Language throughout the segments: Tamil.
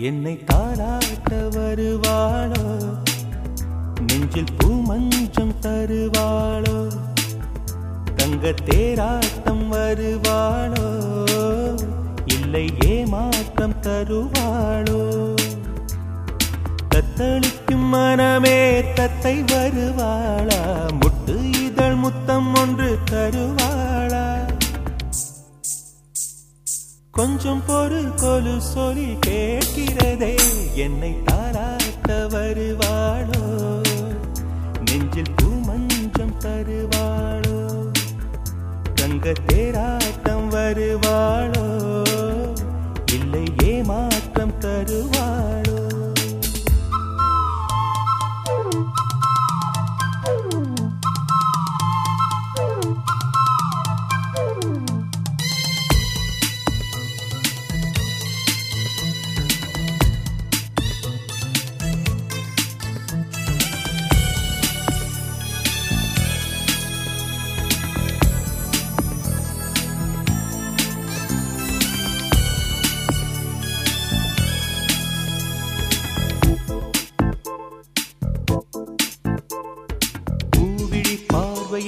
என்னை தாராட்ட வருவாளோ? நெஞ்சில் பூமஞ்சம் தருவாளோ? தங்க தேராட்டம் வருவாளோ? இல்லை ஏமாற்றம் தருவாளோ? தத்தளிக்கும் மனமே தத்தை வருவாளா? முட்டு இதழ் முத்தம் ஒன்று தருவாள்? கொஞ்சம் பொறு கொலு சொல்லி கேட்கிறதே. என்னை தாராட்ட வருவாளோ? நெஞ்சில் பூமஞ்சம் தருவாளோ? கங்க தேராட்டம் வருவாளோ? இல்லை ஏமா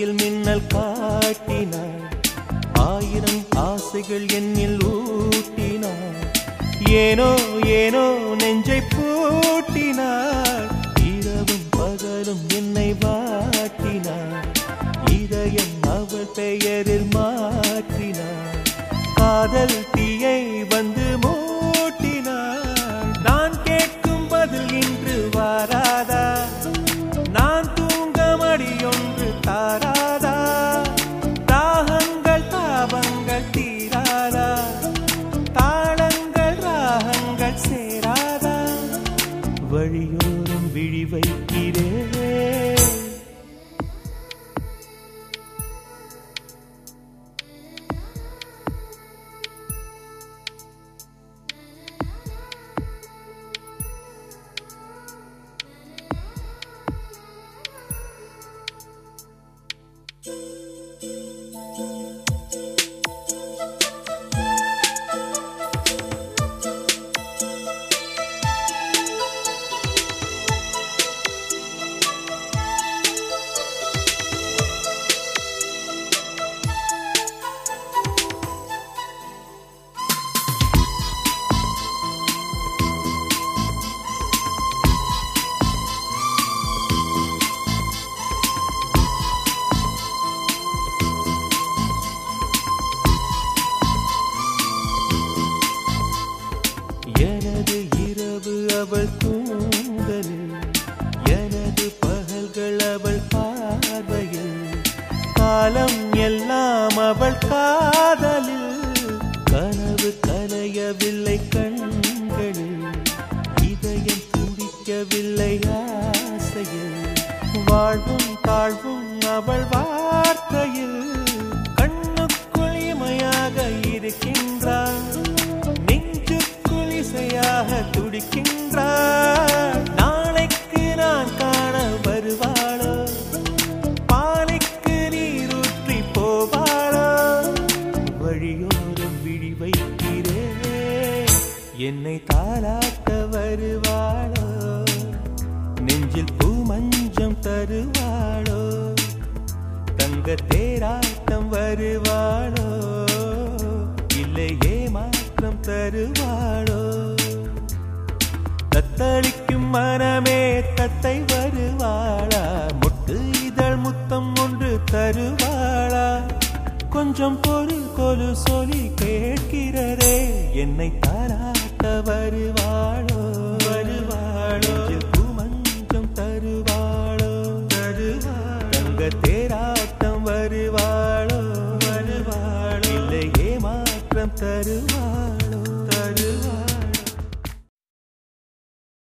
பார்வையில் மின்னல் காட்டினாள் ஆயிரம் ஆசைகள் என்னில் ஊட்டினாள் ஏனோ ஏனோ நெஞ்சை பூட்டினாள் இரவும் பகலும் என்னை வாட்டினாள் இதயம் அவள் பெயரில் மாற்றினாள் காதல் தீயை வந்து வழியோரம் விழி வைக்கிறேன் you அவள் தூங்கலில் எனது பகல்கள் அவள் பார்வையில் காலம் எல்லாம் அவள் காதலில் கனவு கலையவில்லை கண்களில் இதயம் துடிக்கவில்லை ஆசையில் வாழ்வும் தாழ்வும் அவள் வா என்னை தாளாட்ட வருவாளோ? நெஞ்சில் பூமஞ்சம் தருவாளோ? தங்க தேராட்டம் வருவாளோ? இல்லையே மாற்றம் தருவாளோ? தத்தளிக்கும் மனமே தத்தை வருவாளா? முட்டு இதழ் முத்தம் ஒன்று தருவாளா? கொஞ்சம் பொருள் கொலு சொல்லி கேட்கிறரே என்னை தாரா மீட்ட வருவாளோ? வருவாளோ குமஞ்சம் தருவாளோ? தருவாள்? தங்க தேராட்டம் வருவாளோ? வருவாள்? இல்லை ஏமாற்றம் தருவாள்?